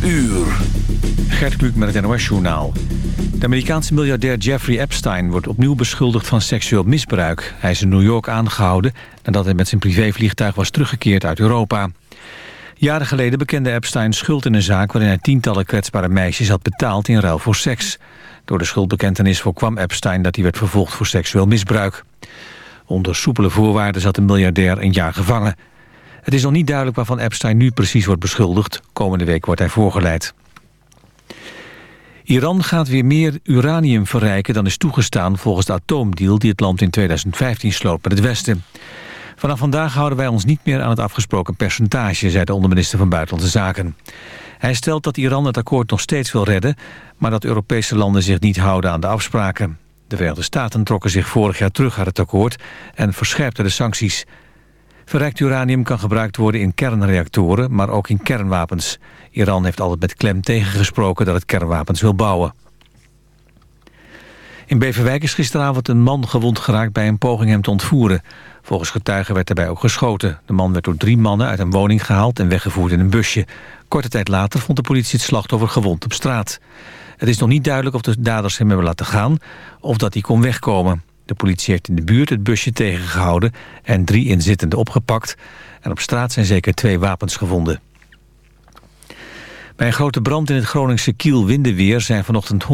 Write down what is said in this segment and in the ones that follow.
12 uur. Gert Kluk met het NOS-journaal. De Amerikaanse miljardair Jeffrey Epstein wordt opnieuw beschuldigd van seksueel misbruik. Hij is in New York aangehouden nadat hij met zijn privévliegtuig was teruggekeerd uit Europa. Jaren geleden bekende Epstein schuld in een zaak waarin hij tientallen kwetsbare meisjes had betaald in ruil voor seks. Door de schuldbekentenis voorkwam Epstein dat hij werd vervolgd voor seksueel misbruik. Onder soepele voorwaarden zat de miljardair een jaar gevangen. Het is nog niet duidelijk waarvan Epstein nu precies wordt beschuldigd. Komende week wordt hij voorgeleid. Iran gaat weer meer uranium verrijken dan is toegestaan volgens de atoomdeal die het land in 2015 sloot met het Westen. Vanaf vandaag houden wij ons niet meer aan het afgesproken percentage, zei de onderminister van Buitenlandse Zaken. Hij stelt dat Iran het akkoord nog steeds wil redden, maar dat Europese landen zich niet houden aan de afspraken. De Verenigde Staten trokken zich vorig jaar terug uit het akkoord en verscherpten de sancties. Verrijkt uranium kan gebruikt worden in kernreactoren, maar ook in kernwapens. Iran heeft altijd met klem tegengesproken dat het kernwapens wil bouwen. In Beverwijk is gisteravond een man gewond geraakt bij een poging hem te ontvoeren. Volgens getuigen werd daarbij ook geschoten. De man werd door drie mannen uit een woning gehaald en weggevoerd in een busje. Korte tijd later vond de politie het slachtoffer gewond op straat. Het is nog niet duidelijk of de daders hem hebben laten gaan of dat hij kon wegkomen. De politie heeft in de buurt het busje tegengehouden en drie inzittenden opgepakt. En op straat zijn zeker twee wapens gevonden. Bij een grote brand in het Groningse Kiel-Windeweer zijn vanochtend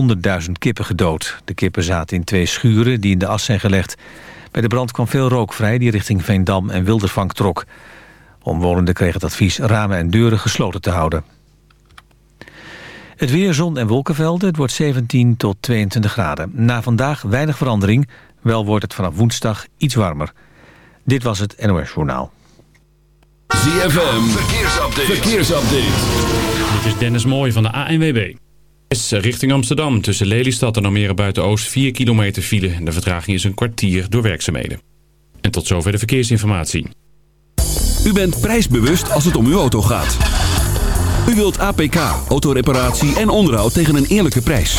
100.000 kippen gedood. De kippen zaten in twee schuren die in de as zijn gelegd. Bij de brand kwam veel rook vrij die richting Veendam en Wildervank trok. Omwonenden kregen het advies ramen en deuren gesloten te houden. Het weer, zon en wolkenvelden. Het wordt 17 tot 22 graden. Na vandaag weinig verandering. Wel wordt het vanaf woensdag iets warmer. Dit was het NOS Journaal. ZFM, verkeersupdate. verkeersupdate. Dit is Dennis Mooij van de ANWB. Richting Amsterdam tussen Lelystad en Almere Buiten-Oost 4 kilometer file. De vertraging is een kwartier door werkzaamheden. En tot zover de verkeersinformatie. U bent prijsbewust als het om uw auto gaat. U wilt APK, autoreparatie en onderhoud tegen een eerlijke prijs.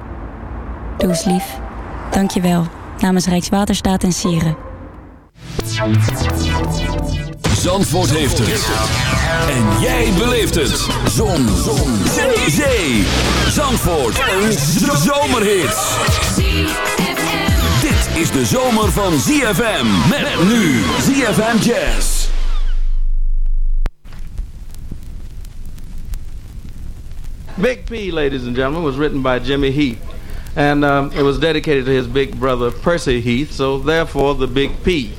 Doe eens lief. Dank je wel. Namens Rijkswaterstaat en Sieren. Zandvoort heeft het. En jij beleeft het. Zon. Zon. Zee. Zee. Zandvoort. Een zomerhit. Dit is de zomer van ZFM. Met nu ZFM Jazz. Big P, ladies and gentlemen, was written by Jimmy Heath. And um, it was dedicated to his big brother, Percy Heath, so therefore the Big P.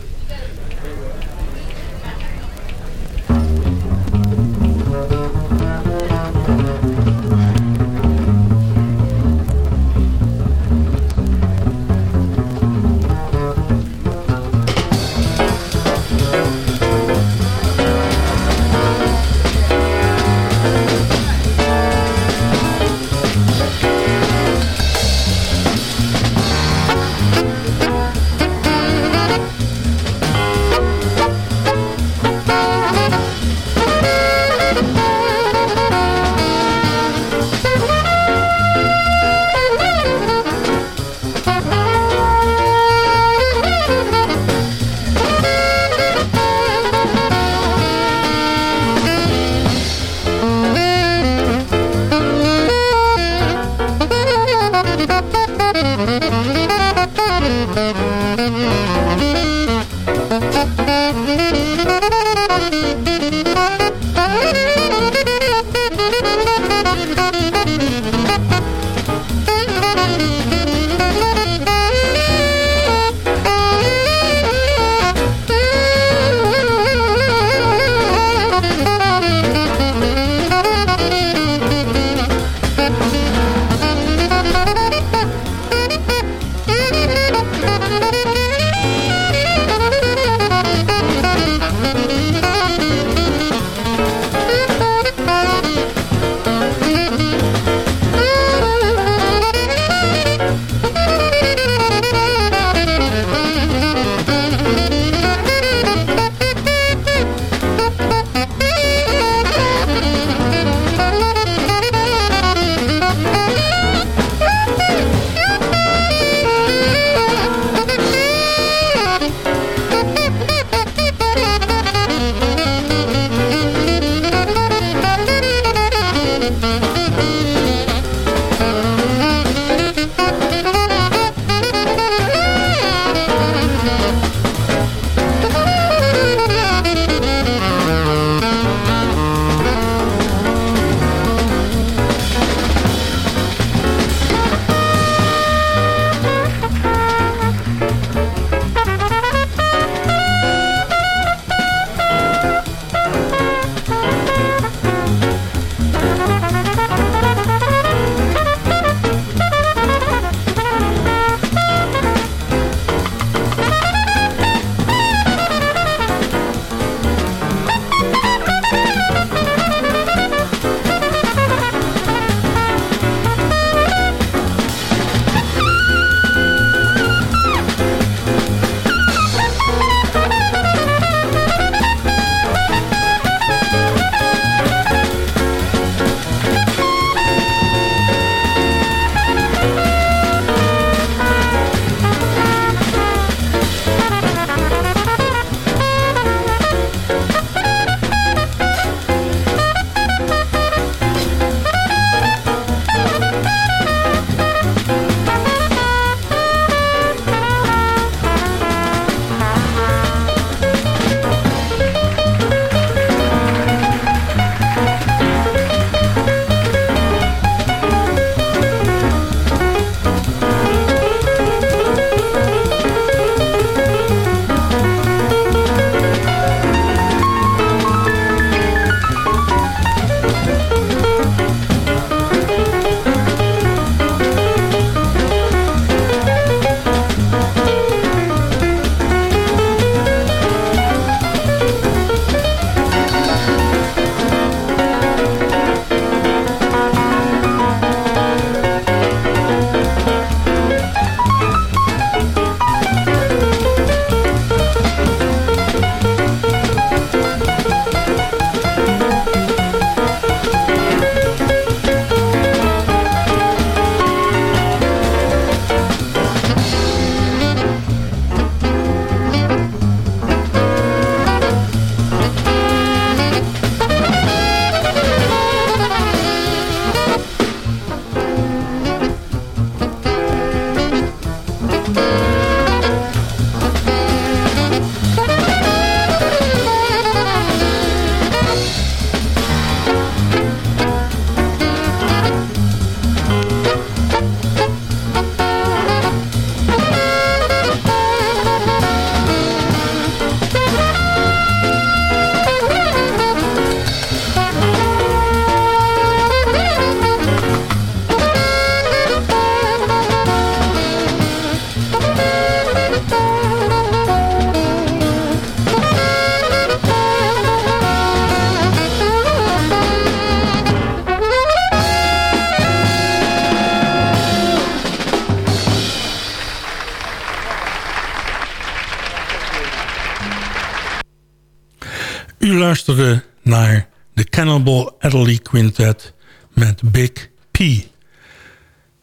U luisterde naar de Cannibal Adderley Quintet met Big P.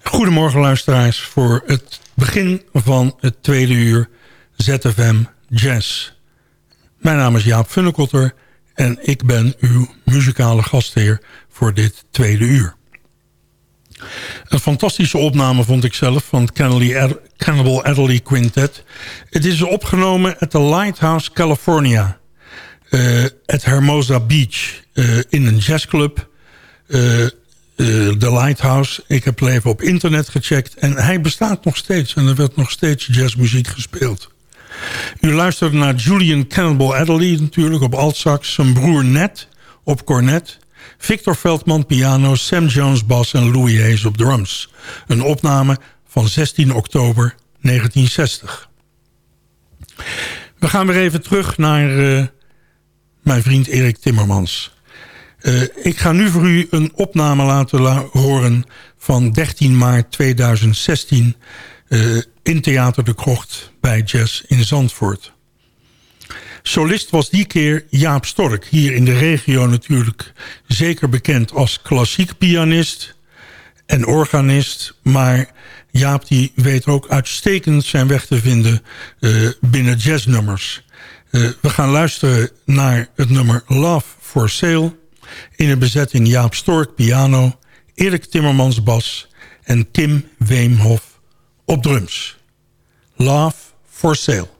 Goedemorgen luisteraars voor het begin van het tweede uur ZFM Jazz. Mijn naam is Jaap Funnekotter en ik ben uw muzikale gastheer voor dit tweede uur. Een fantastische opname vond ik zelf van het Cannibal Adderley Quintet. Het is opgenomen at the Lighthouse California. Uh, at Hermosa Beach. Uh, in een jazzclub. De Lighthouse. Ik heb even op internet gecheckt. En hij bestaat nog steeds. En er werd nog steeds jazzmuziek gespeeld. U luisterde naar Julian Cannibal Adderley natuurlijk op altsax. Zijn broer Ned op cornet. Victor Veldman piano, Sam Jones bas en Louis Hayes op drums. Een opname van 16 oktober 1960. We gaan weer even terug naar mijn vriend Erik Timmermans. Uh, ik ga nu voor u een opname laten la horen van 13 maart 2016... Uh, in Theater de Krocht bij Jazz in Zandvoort. Solist was die keer Jaap Stork. Hier in de regio natuurlijk zeker bekend als klassiek pianist en organist. Maar Jaap die weet ook uitstekend zijn weg te vinden uh, binnen jazznummers. Uh, we gaan luisteren naar het nummer Love for Sale. In een bezetting Jaap Stork piano, Erik Timmermans bas en Kim Weemhof op drums. Love for Sale.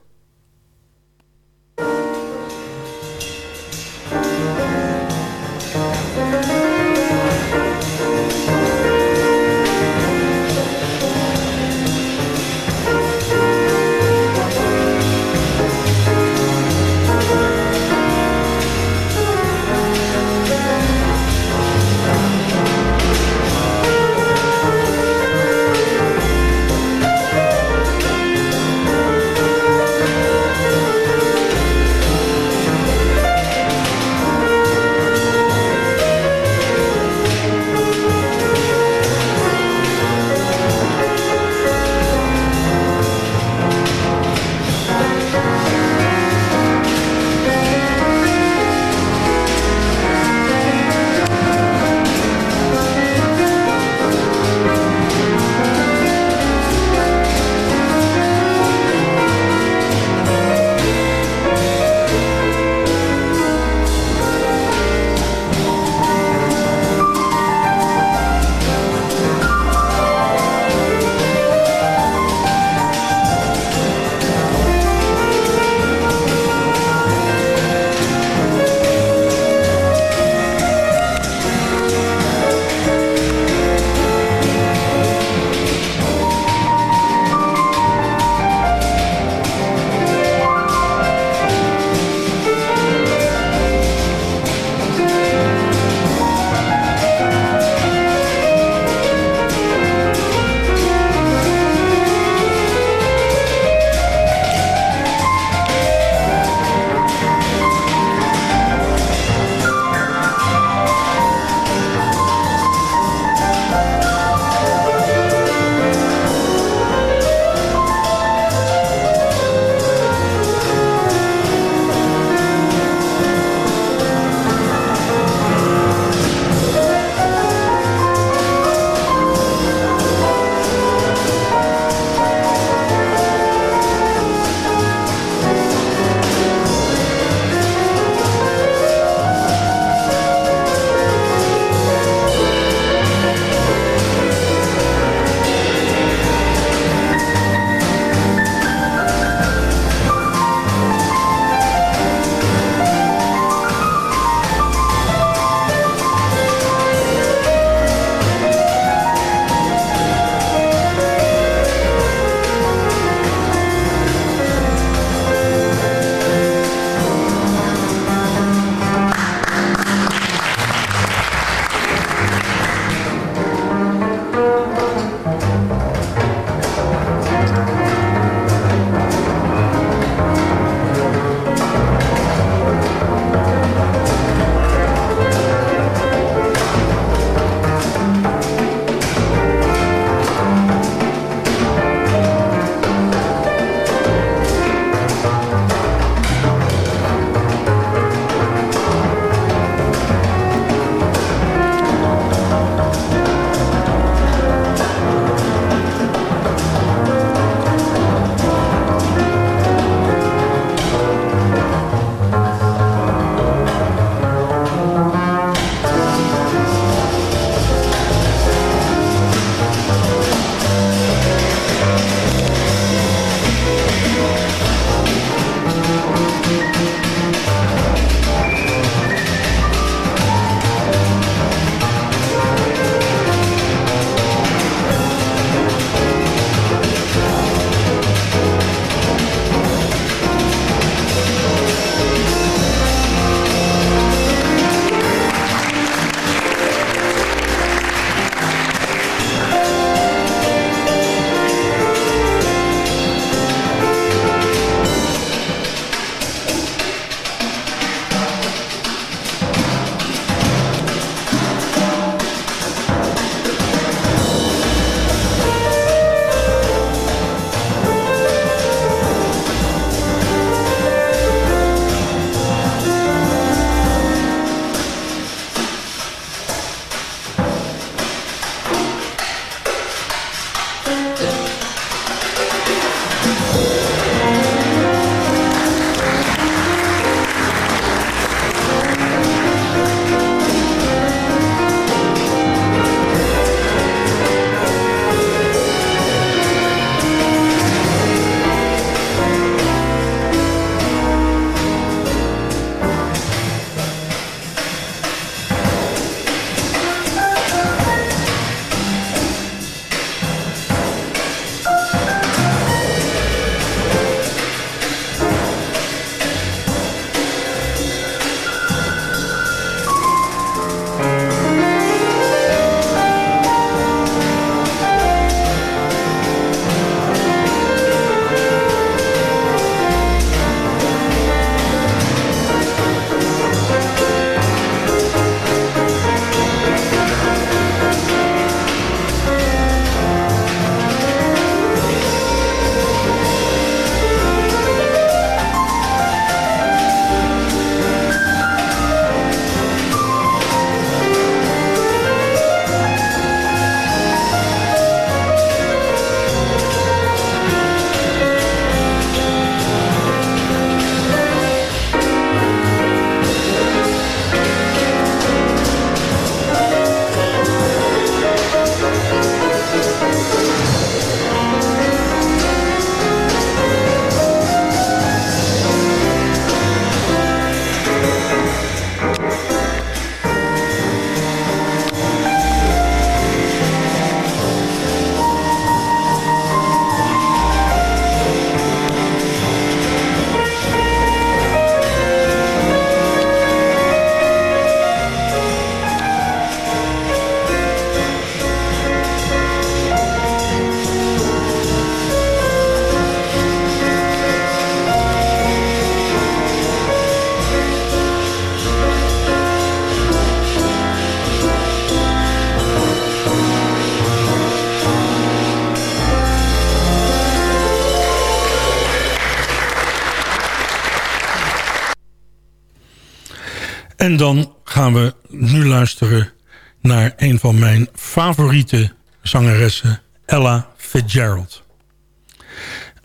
Dan gaan we nu luisteren naar een van mijn favoriete zangeressen, Ella Fitzgerald.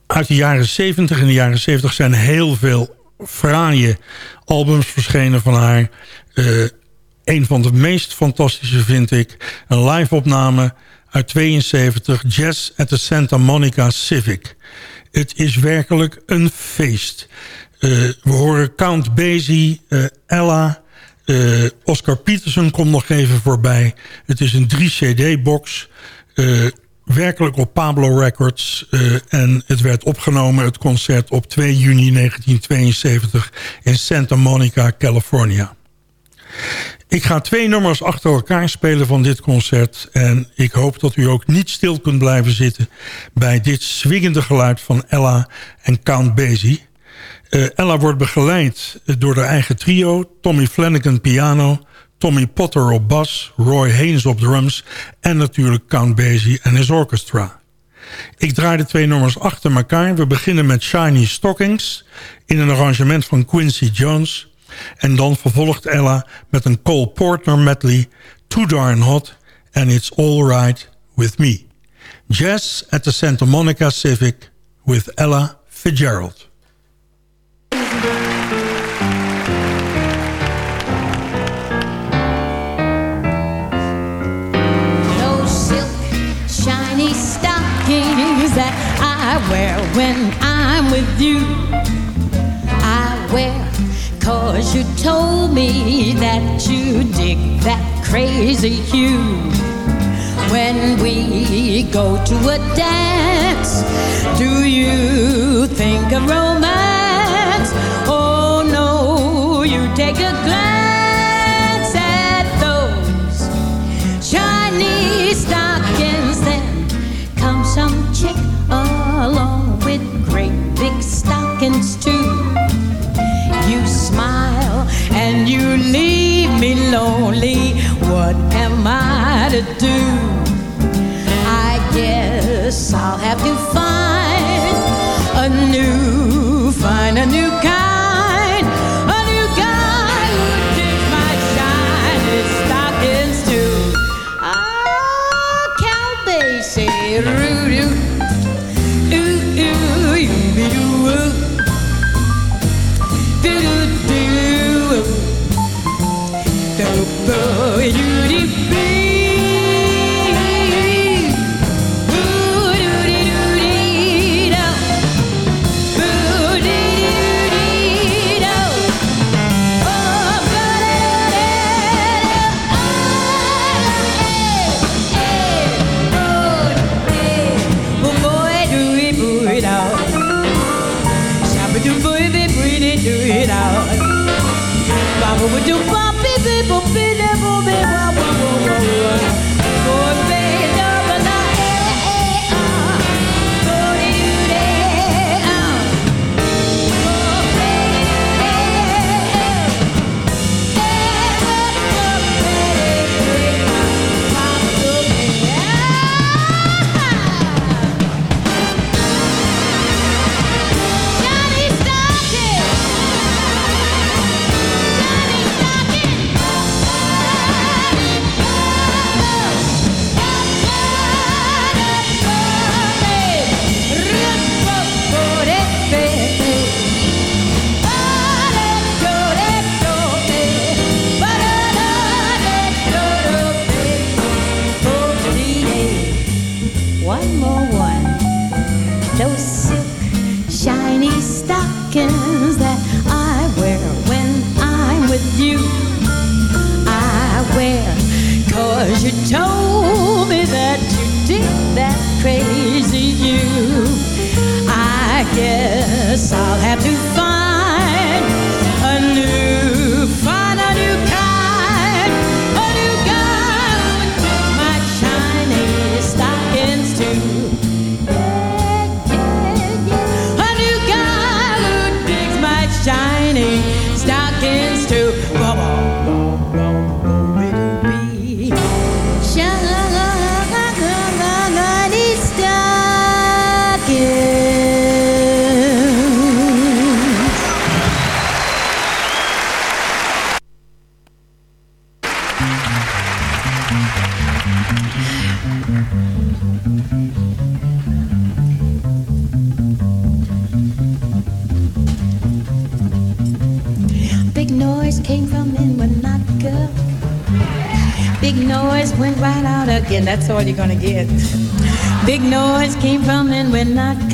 Uit de jaren 70 en de jaren 70 zijn heel veel fraaie albums verschenen van haar. Uh, een van de meest fantastische vind ik een live opname uit 72, Jazz at the Santa Monica Civic. Het is werkelijk een feest. Uh, we horen Count Basie, uh, Ella, uh, Oscar Peterson komt nog even voorbij. Het is een 3-cd-box. werkelijk op Pablo Records. en het werd opgenomen, het concert, op 2 juni 1972 in Santa Monica, California. Ik ga twee nummers achter elkaar spelen van dit concert. En ik hoop dat u ook niet stil kunt blijven zitten... bij dit swingende geluid van Ella en Count Basie. Uh, Ella wordt begeleid door haar eigen trio. Tommy Flanagan piano, Tommy Potter op bas... Roy Haynes op drums en natuurlijk Count Basie en his orchestra. Ik draai de twee nummers achter elkaar. We beginnen met Shiny Stockings... in een arrangement van Quincy Jones... En dan vervolgt Ella met een Cole Porter medley... Too Darn Hot and It's All Right With Me. Jazz at the Santa Monica Civic with Ella Fitzgerald. Wear when I'm with you. I wear Cause you told me that you dig that crazy hue. When we go to a dance, do you think of romance? Oh no, you take a glance lonely.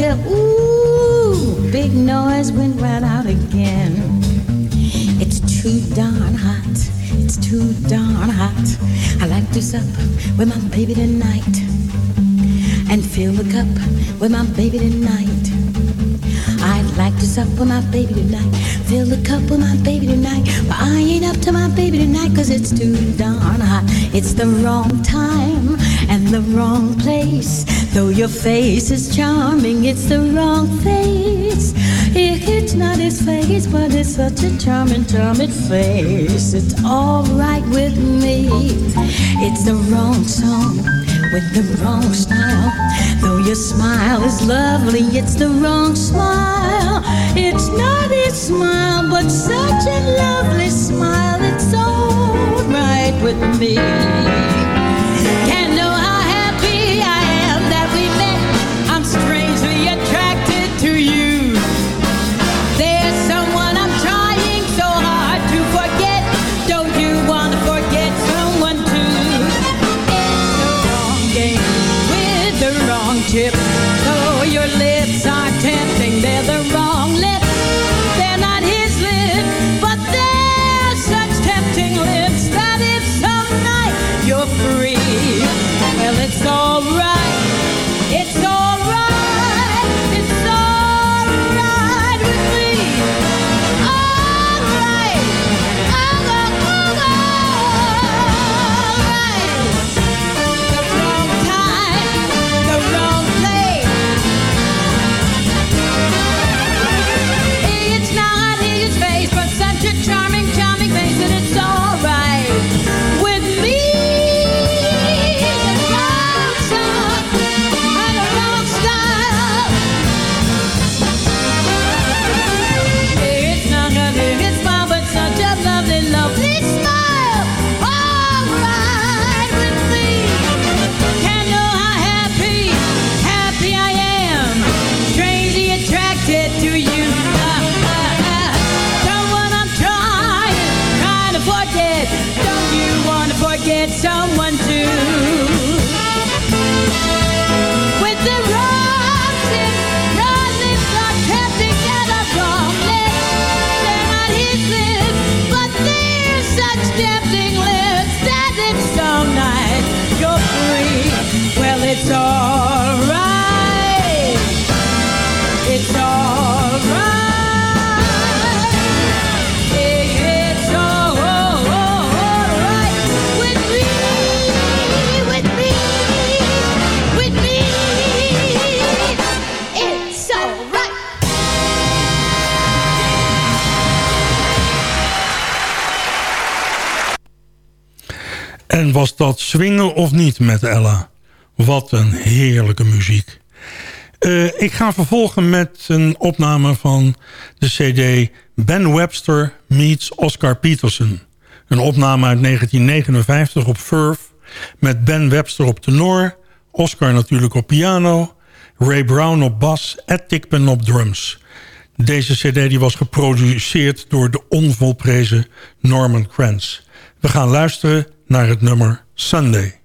Girl. Ooh, big noise went right out again. It's too darn hot. It's too darn hot. I like to sup with my baby tonight and fill the cup with my baby tonight. I'd like to sup with my baby tonight. Fill the cup with my baby tonight. But I ain't up to my baby tonight cause it's too darn hot. It's the wrong time wrong place. Though your face is charming, it's the wrong face. It's not his face, but it's such a charming, charming face. It's alright with me. It's the wrong song with the wrong style. Though your smile is lovely, it's the wrong smile. It's not his smile, but such a lovely smile. It's alright with me. Was dat swingen of niet met Ella? Wat een heerlijke muziek. Eh, ik ga vervolgen met een opname van de cd Ben Webster meets Oscar Peterson. Een opname uit 1959 op Verve met Ben Webster op tenor... Oscar natuurlijk op piano... Ray Brown op bas, Ed Tickpen op drums. Deze cd die was geproduceerd door de onvolprezen Norman Kranz. We gaan luisteren naar het nummer Sunday.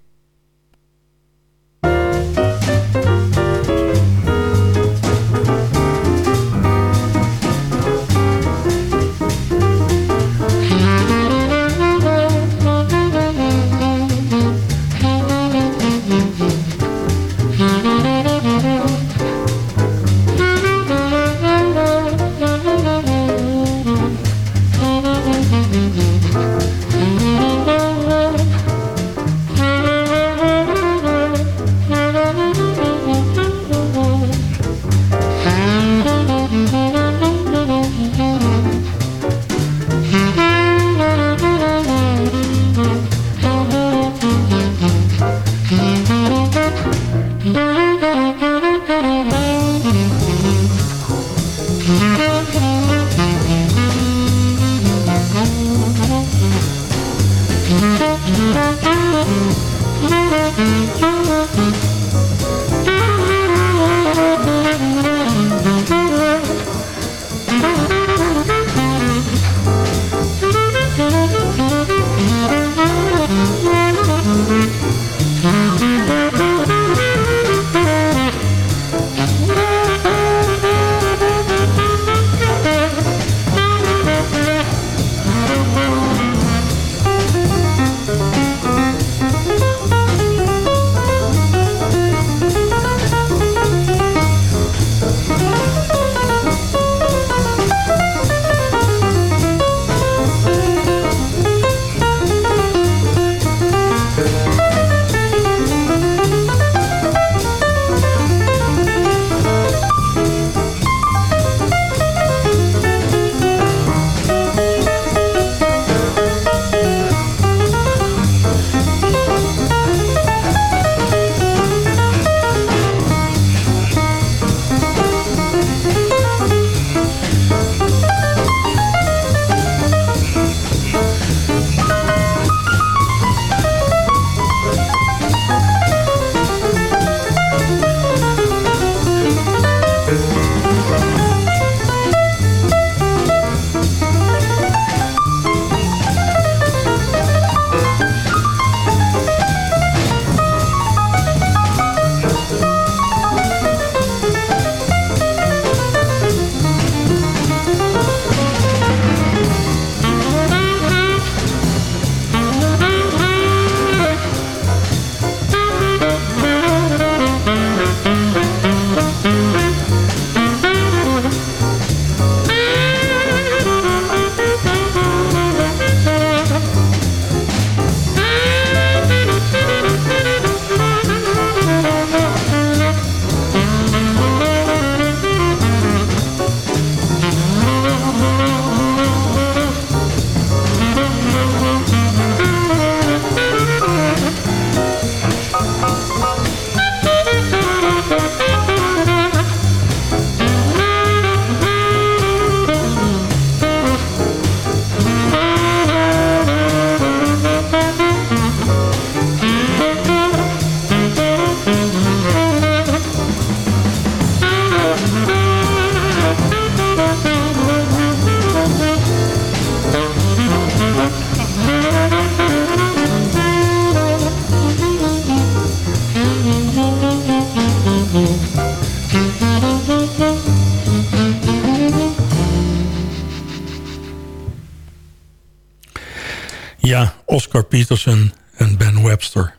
En Ben Webster.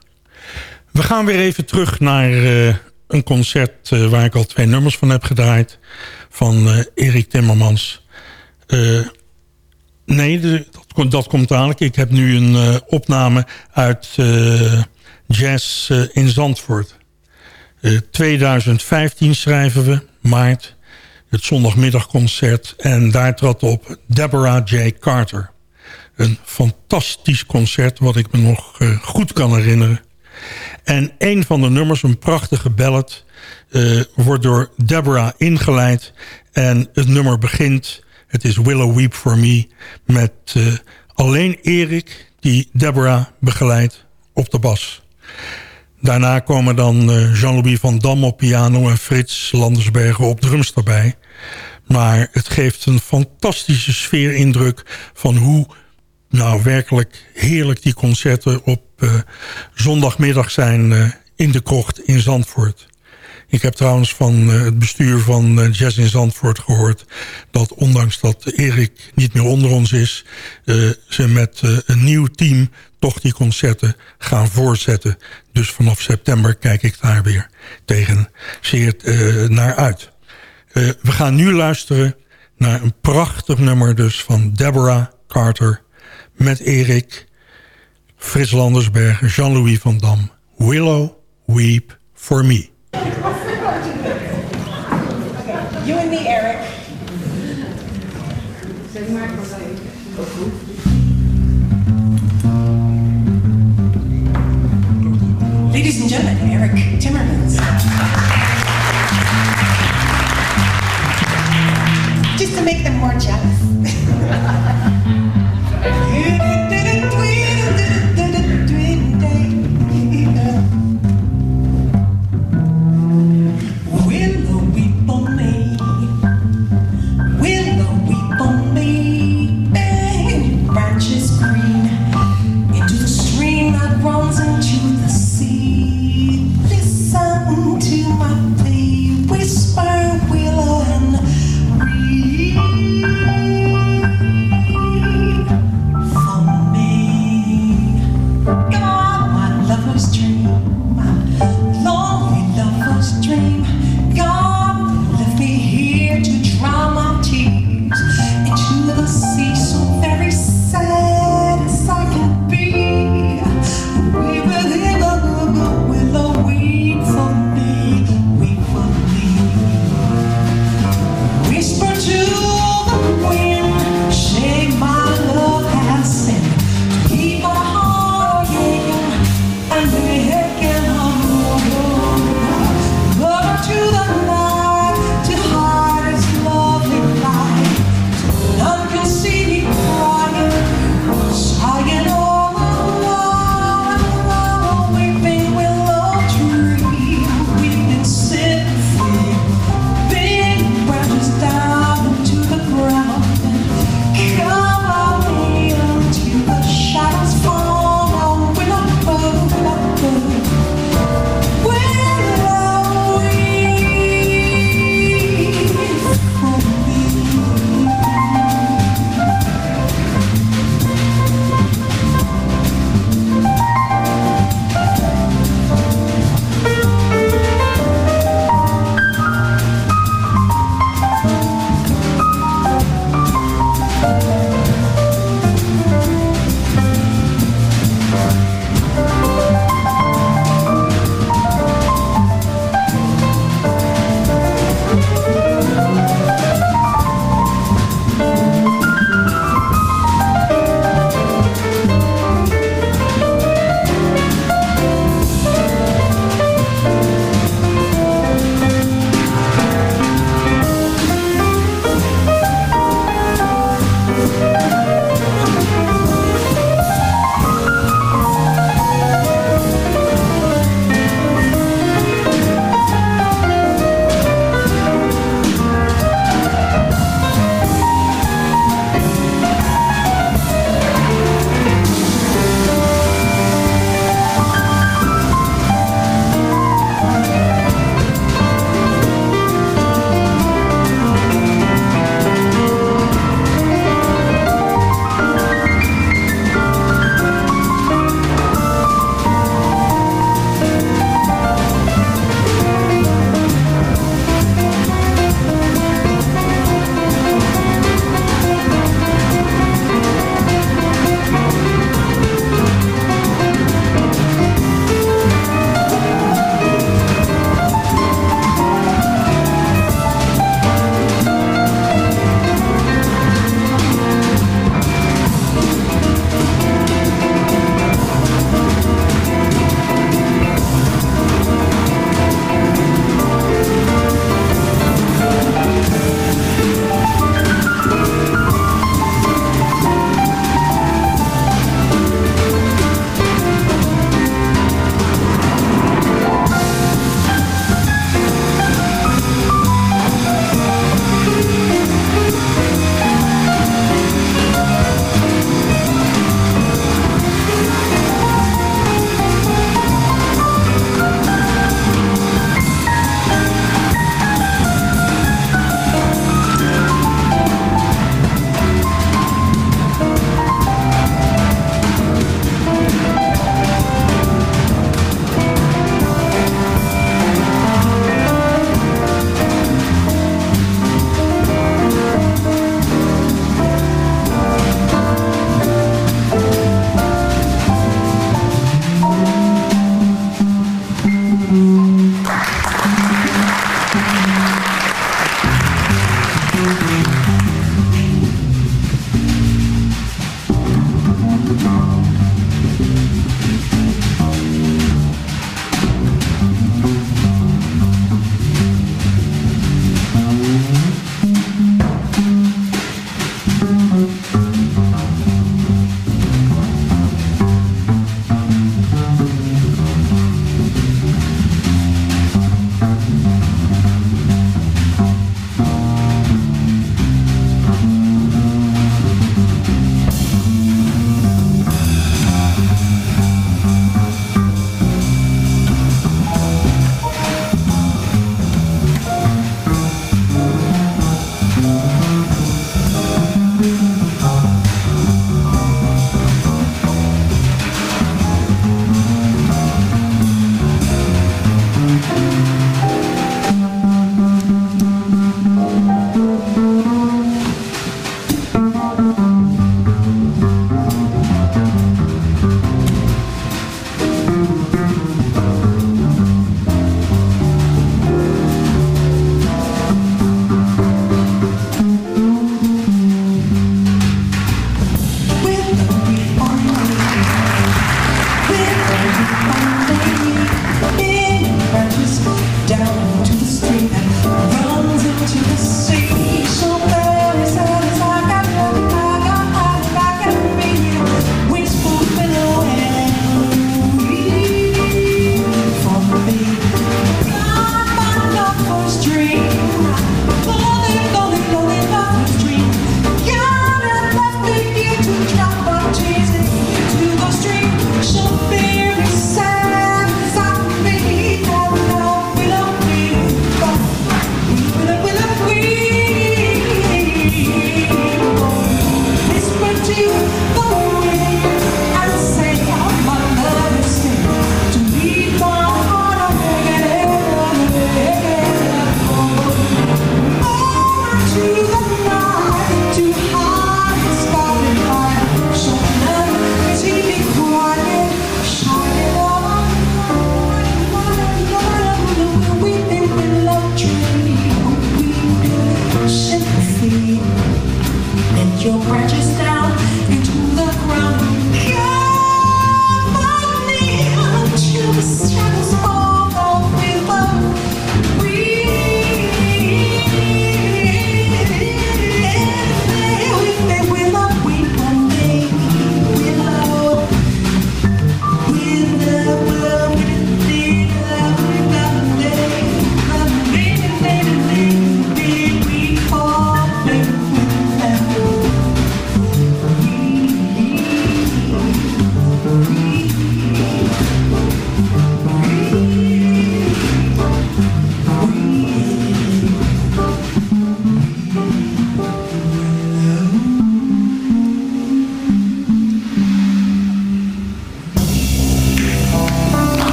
We gaan weer even terug naar eh, een concert eh, waar ik al twee nummers van heb gedraaid. Van eh, Erik Timmermans. Nee, dat, dat komt dadelijk. Ik heb nu een opname uit Jazz in Zandvoort. Eh, 2015 schrijven we, maart. Het zondagmiddagconcert. En daar trad op Deborah J. Carter. Een fantastisch concert wat ik me nog eh, goed kan herinneren. En een van de nummers, een prachtige ballad... eh, wordt door Deborah ingeleid. En het nummer begint, het is Willow Weep For Me... met eh, alleen Erik die Deborah begeleidt op de bas. Daarna komen dan Jean-Louis van Dam op piano... en Frits Landersbergen op drums erbij. Maar het geeft een fantastische sfeerindruk... van hoe nou werkelijk heerlijk die concerten op eh, zondagmiddag zijn eh, in de krocht in Zandvoort. Ik heb trouwens van eh, het bestuur van Jazz in Zandvoort gehoord... dat ondanks dat Erik niet meer onder ons is... ze met een nieuw team toch die concerten gaan voortzetten. Dus vanaf september kijk ik daar weer tegen zeer naar uit. We gaan nu luisteren naar een prachtig nummer dus van Deborah Carter... met Erik, Frits Landersbergen, Jean-Louis van Dam. Willow, weep for me. You and me, Eric. Ladies and gentlemen, Eric Timmermans. Just to make them more jealous.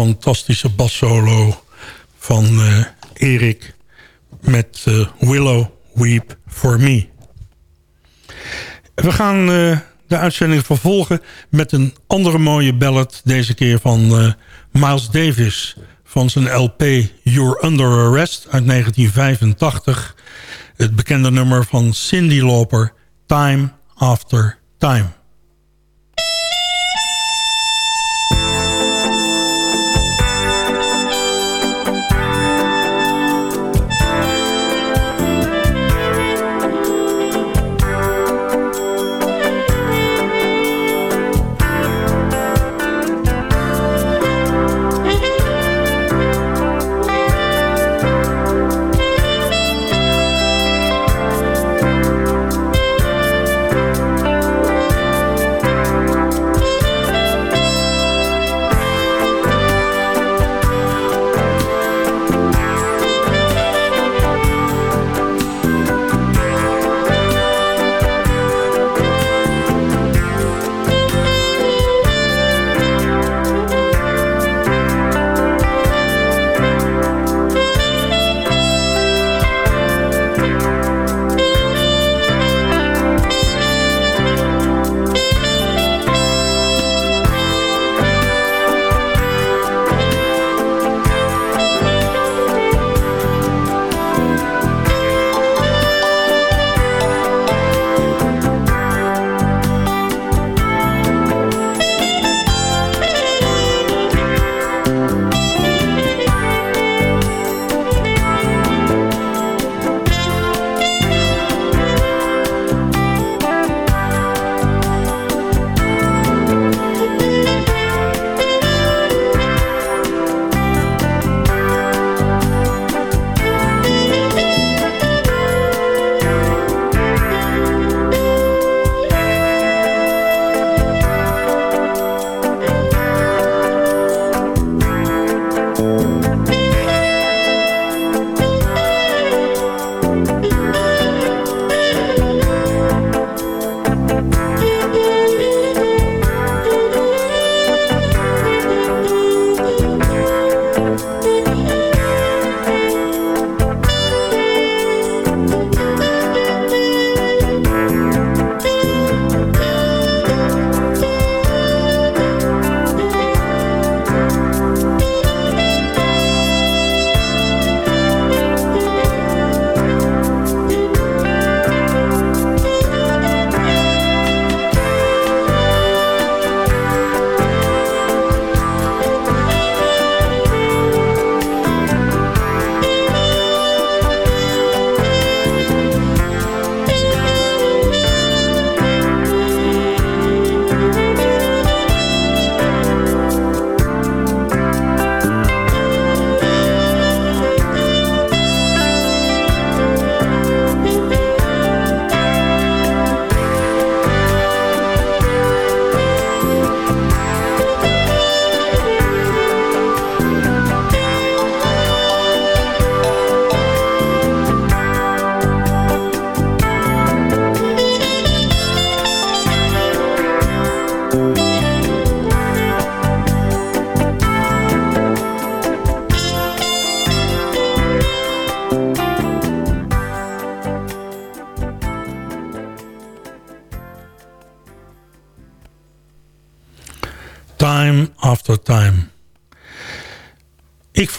fantastische bassolo van uh, Erik met eh, Willow Weep For Me. We gaan eh, de uitzending vervolgen met een andere mooie ballad. Deze keer van Miles Davis van zijn LP You're Under Arrest uit 1985. Het bekende nummer van Cindy Lauper, Time After Time.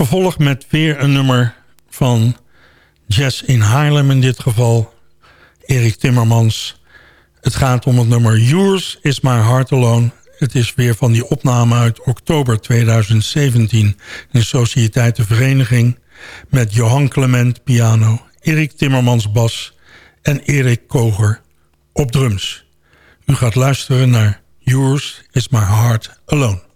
Vervolg met weer een nummer van Jazz in Haarlem in dit geval. Erik Timmermans. Het gaat om het nummer Yours is My Heart Alone. Het is weer van die opname uit oktober 2017 in Sociëteit de Vereniging... met Johan Clement piano, Erik Timmermans bas en Erik Koger op drums. U gaat luisteren naar Yours is My Heart Alone.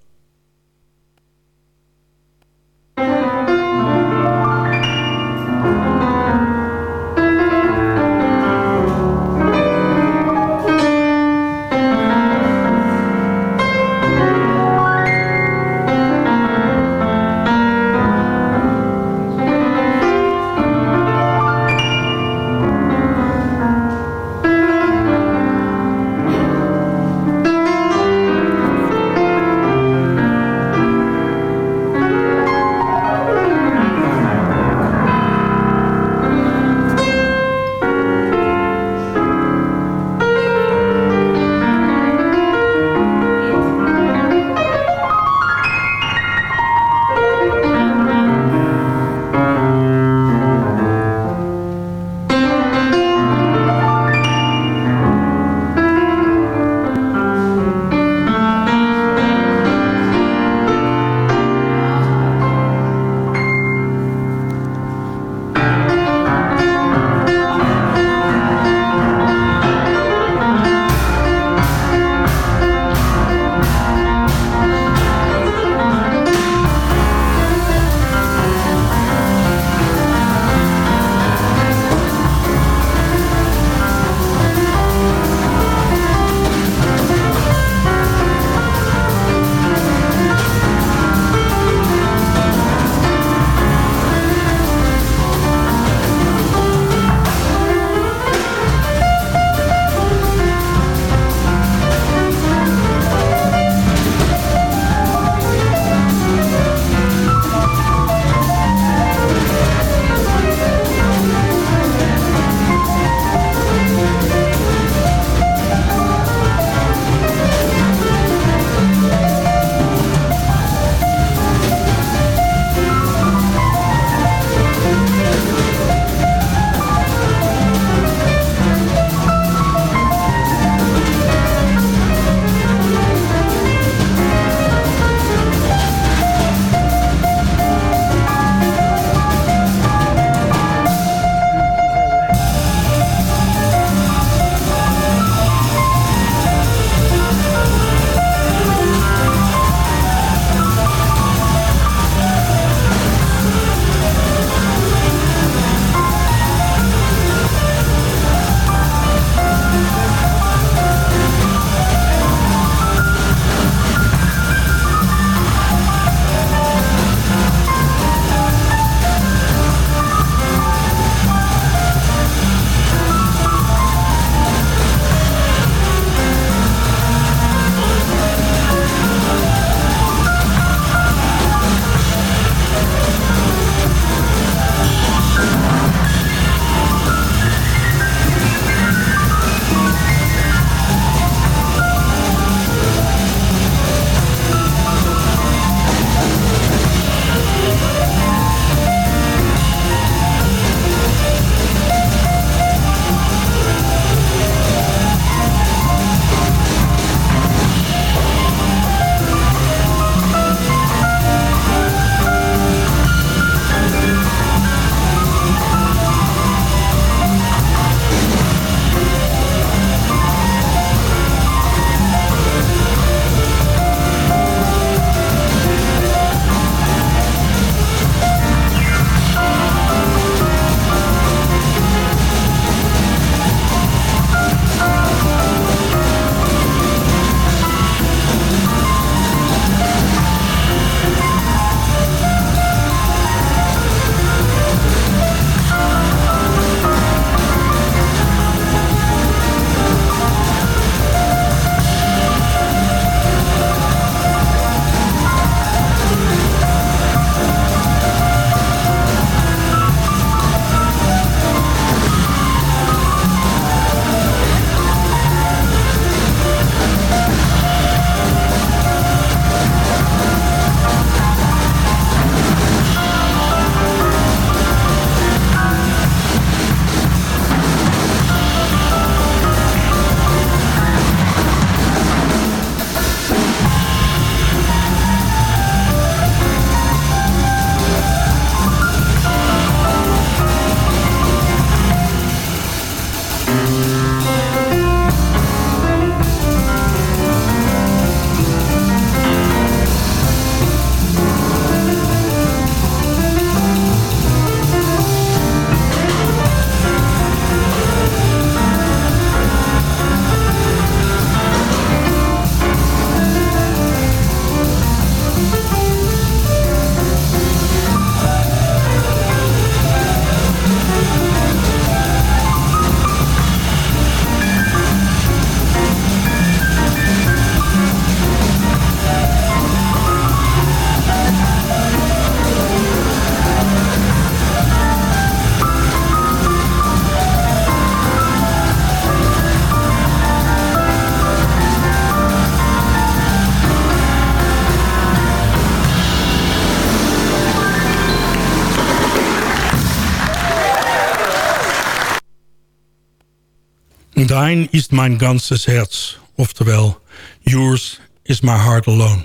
Dein ist mein ganzes Herz. Oftewel, yours is my heart alone.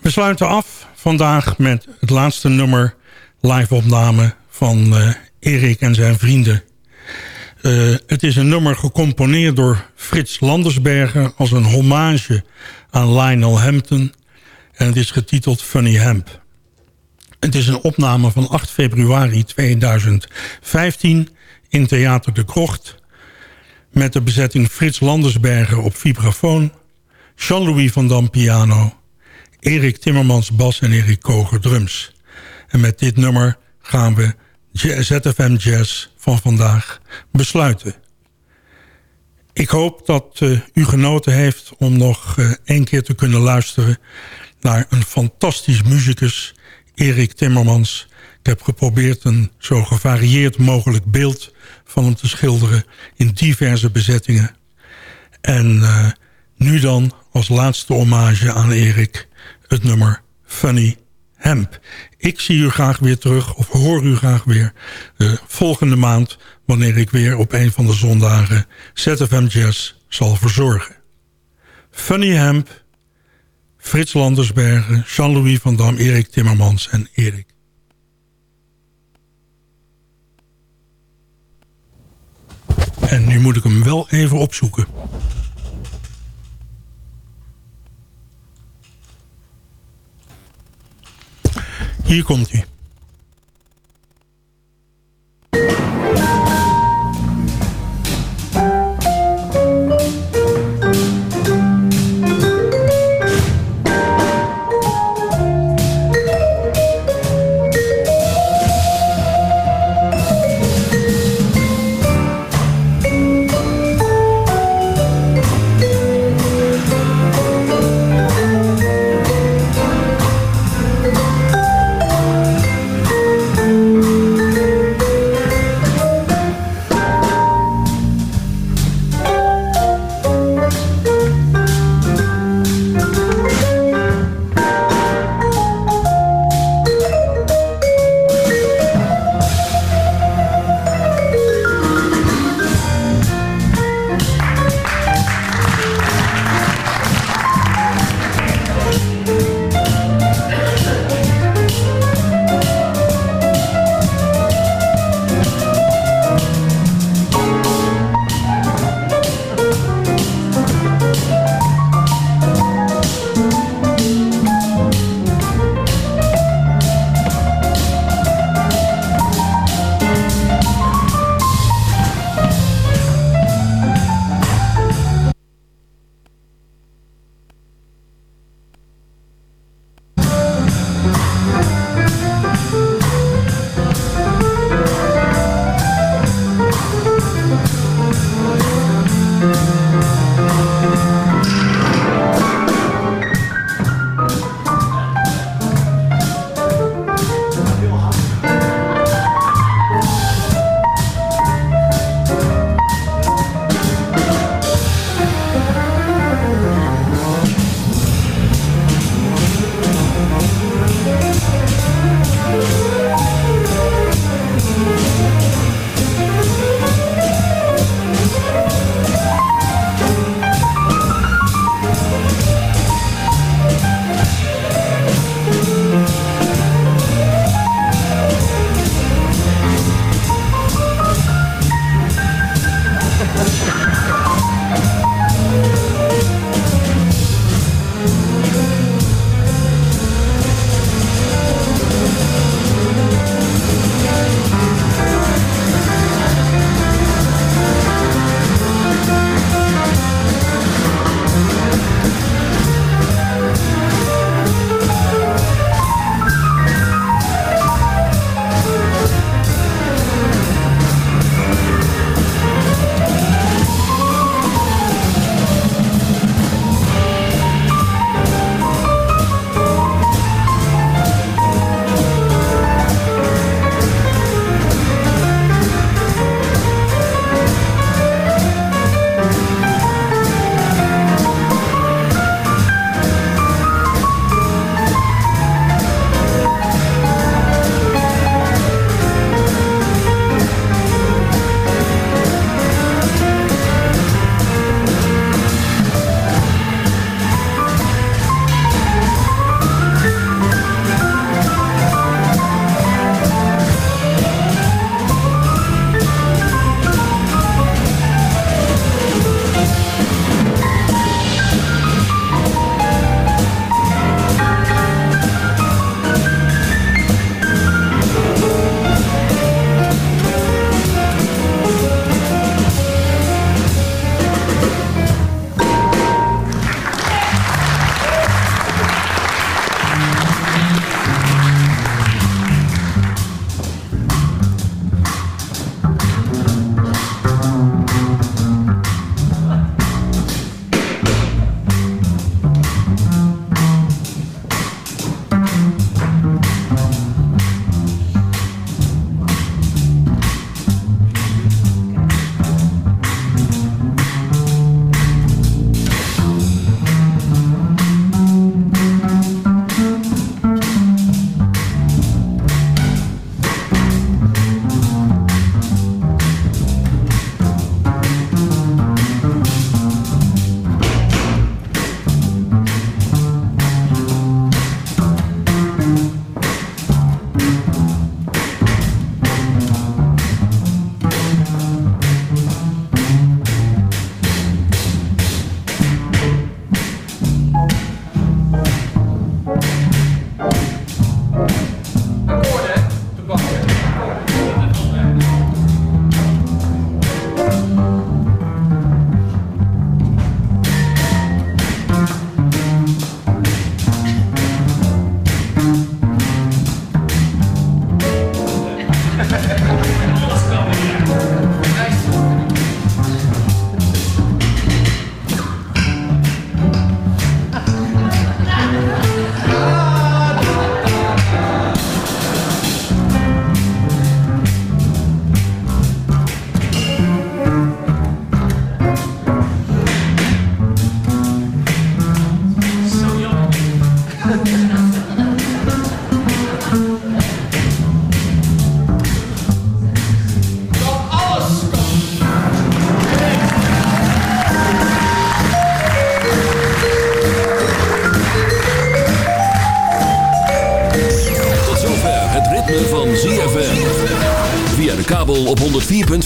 We sluiten af vandaag met het laatste nummer live-opname van eh, Erik en zijn vrienden. Eh, het is een nummer gecomponeerd door Frits Landersbergen als een hommage aan Lionel Hampton. En het is getiteld Funny Hemp. Het is een opname van 8 februari 2015 in Theater de Krocht. Met de bezetting Frits Landersbergen op vibrafoon. Jean-Louis van Dam piano. Erik Timmermans bas en Erik Koger drums. En met dit nummer gaan we ZFM Jazz van vandaag besluiten. Ik hoop dat uh, u genoten heeft om nog uh, één keer te kunnen luisteren... naar een fantastisch muzikus, Erik Timmermans. Heb geprobeerd een zo gevarieerd mogelijk beeld van hem te schilderen... in diverse bezettingen. En uh, nu dan als laatste hommage aan Erik het nummer Funny Hemp. Ik zie u graag weer terug, of hoor u graag weer... de volgende maand, wanneer ik weer op een van de zondagen... ZFM Jazz zal verzorgen. Funny Hemp, Frits Landersbergen... Jean-Louis van Dam, Erik Timmermans en Erik. En nu moet ik hem wel even opzoeken. Hier komt hij.